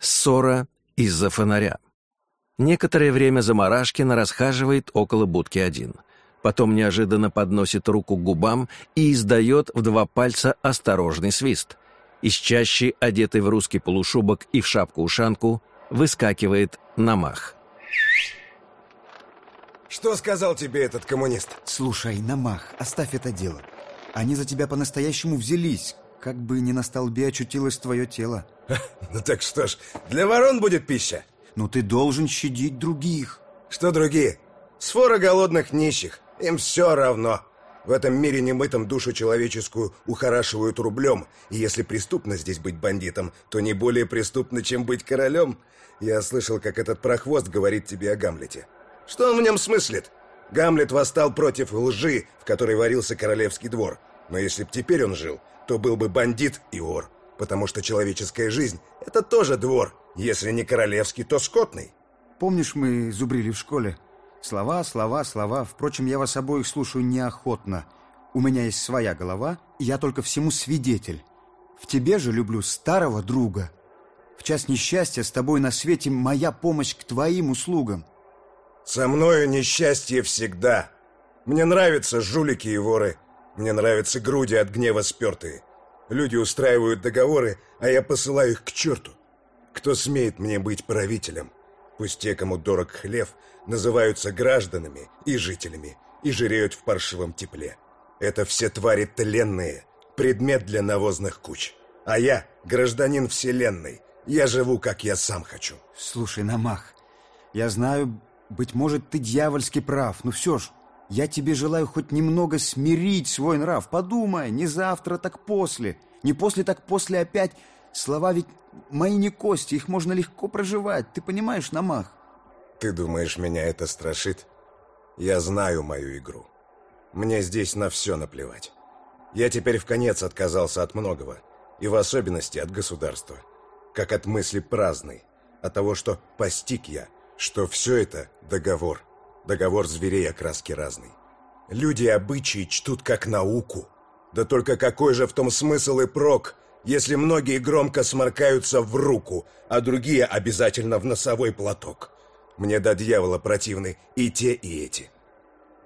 Ссора из-за фонаря. Некоторое время Замарашкин расхаживает около будки один. Потом неожиданно подносит руку к губам и издает в два пальца осторожный свист. Из чащи, одетый в русский полушубок и в шапку-ушанку, выскакивает Намах. Что сказал тебе этот коммунист? Слушай, Намах, оставь это дело. Они за тебя по-настоящему взялись, как бы ни на столбе очутилось твое тело. Ну так что ж, для ворон будет пища. Но ты должен щадить других. Что другие? Сфора голодных нищих. Им все равно. В этом мире немытом душу человеческую ухорашивают рублем, и если преступно здесь быть бандитом, то не более преступно, чем быть королем. Я слышал, как этот прохвост говорит тебе о Гамлете. Что он в нем смыслит? Гамлет восстал против лжи, в которой варился королевский двор. Но если б теперь он жил, то был бы бандит и вор, потому что человеческая жизнь — это тоже двор, если не королевский, то скотный. Помнишь, мы зубрили в школе? Слова, слова, слова. Впрочем, я вас обоих слушаю неохотно. У меня есть своя голова, и я только всему свидетель. В тебе же люблю старого друга. В час несчастья с тобой на свете моя помощь к твоим услугам. Со мною несчастье всегда. Мне нравятся жулики и воры. Мне нравятся груди от гнева спертые. Люди устраивают договоры, а я посылаю их к черту. Кто смеет мне быть правителем? Пусть те, кому дорог хлев, называются гражданами и жителями и жиреют в паршивом тепле. Это все твари тленные, предмет для навозных куч. А я гражданин вселенной. Я живу, как я сам хочу. Слушай, Намах, я знаю, быть может, ты дьявольски прав, но все ж, я тебе желаю хоть немного смирить свой нрав. Подумай, не завтра, так после. Не после, так после опять. Слова ведь мои не кости, их можно легко проживать. Ты понимаешь, Намах? Ты думаешь, меня это страшит? Я знаю мою игру. Мне здесь на все наплевать. Я теперь в конец отказался от многого, и в особенности от государства. Как от мысли праздной, от того, что постиг я, что все это договор. Договор зверей окраски разный. Люди обычаи чтут как науку. Да только какой же в том смысл и прок, если многие громко сморкаются в руку, а другие обязательно в носовой платок? Мне до дьявола противны и те, и эти.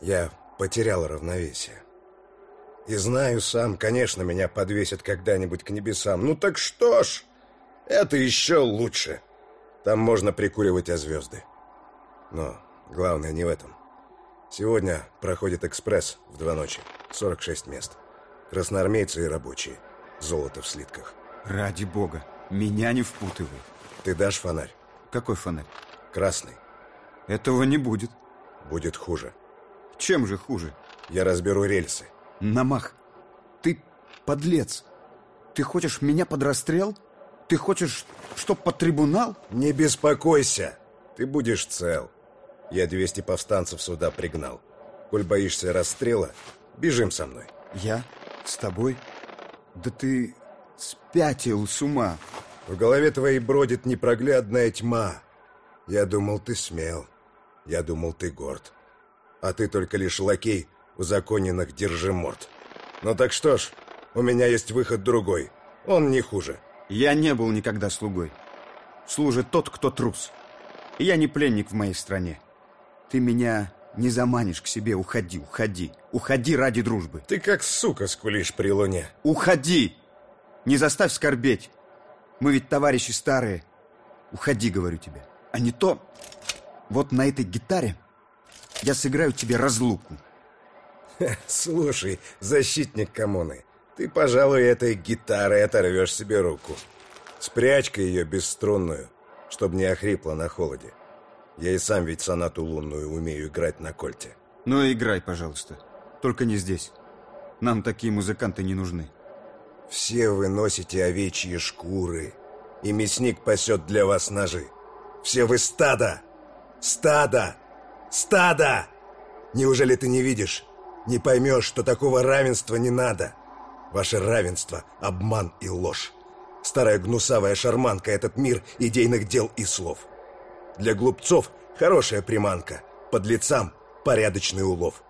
Я потерял равновесие. И знаю сам, конечно, меня подвесят когда-нибудь к небесам. Ну так что ж, это еще лучше. Там можно прикуривать о звезды. Но главное не в этом. Сегодня проходит экспресс в два ночи. 46 мест. Красноармейцы и рабочие. Золото в слитках. Ради бога, меня не впутывай. Ты дашь фонарь? Какой фонарь? Красный. Этого не будет. Будет хуже. Чем же хуже? Я разберу рельсы. Намах, ты подлец. Ты хочешь меня под расстрел? Ты хочешь, чтоб под трибунал? Не беспокойся. Ты будешь цел. Я 200 повстанцев сюда пригнал. Коль боишься расстрела, бежим со мной. Я? С тобой? Да ты спятил с ума. В голове твоей бродит непроглядная тьма. Я думал, ты смел. Я думал, ты горд. А ты только лишь лакей узаконенных держиморд. Ну так что ж, у меня есть выход другой. Он не хуже. Я не был никогда слугой. Служит тот, кто трус. И я не пленник в моей стране. Ты меня не заманишь к себе. Уходи, уходи. Уходи ради дружбы. Ты как сука скулишь при луне. Уходи! Не заставь скорбеть. Мы ведь товарищи старые. Уходи, говорю тебе. А не то... Вот на этой гитаре я сыграю тебе разлуку. Слушай, защитник коммуны, ты, пожалуй, этой гитарой оторвешь себе руку. Спрячь-ка ее бесструнную, чтобы не охрипла на холоде. Я и сам ведь сонату лунную умею играть на кольте. Ну, играй, пожалуйста. Только не здесь. Нам такие музыканты не нужны. Все вы носите овечьи шкуры, и мясник пасет для вас ножи. Все вы стадо! Стадо! Стадо! Неужели ты не видишь? Не поймешь, что такого равенства не надо? Ваше равенство — обман и ложь. Старая гнусавая шарманка этот мир идейных дел и слов. Для глупцов хорошая приманка, под лицам порядочный улов.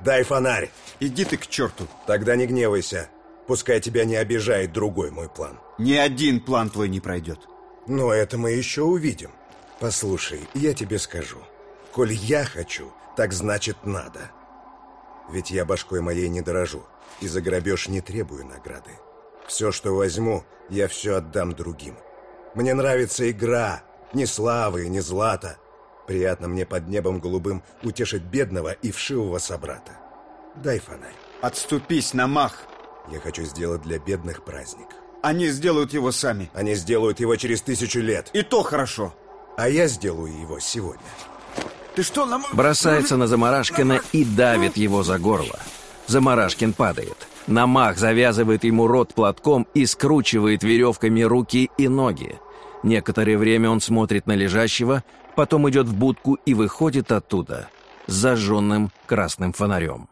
Дай фонарь. Иди ты к черту. Тогда не гневайся. Пускай тебя не обижает другой мой план. Ни один план твой не пройдет. Но это мы еще увидим. Послушай, я тебе скажу. Коль я хочу, так значит надо. Ведь я башкой моей не дорожу, и за грабеж не требую награды. Все, что возьму, я все отдам другим. Мне нравится игра, ни славы, ни злата. Приятно мне под небом голубым утешить бедного и вшивого собрата. Дай фонарь. Отступись, Намах. Я хочу сделать для бедных праздник. Они сделают его сами. Они сделают его через тысячу лет. И то хорошо. А я сделаю его сегодня. Ты что, Намах? Бросается на Замарашкина и давит его за горло. Замарашкин падает. Намах завязывает ему рот платком и скручивает веревками руки и ноги. Некоторое время он смотрит на лежащего, потом идет в будку и выходит оттуда с зажженным красным фонарем.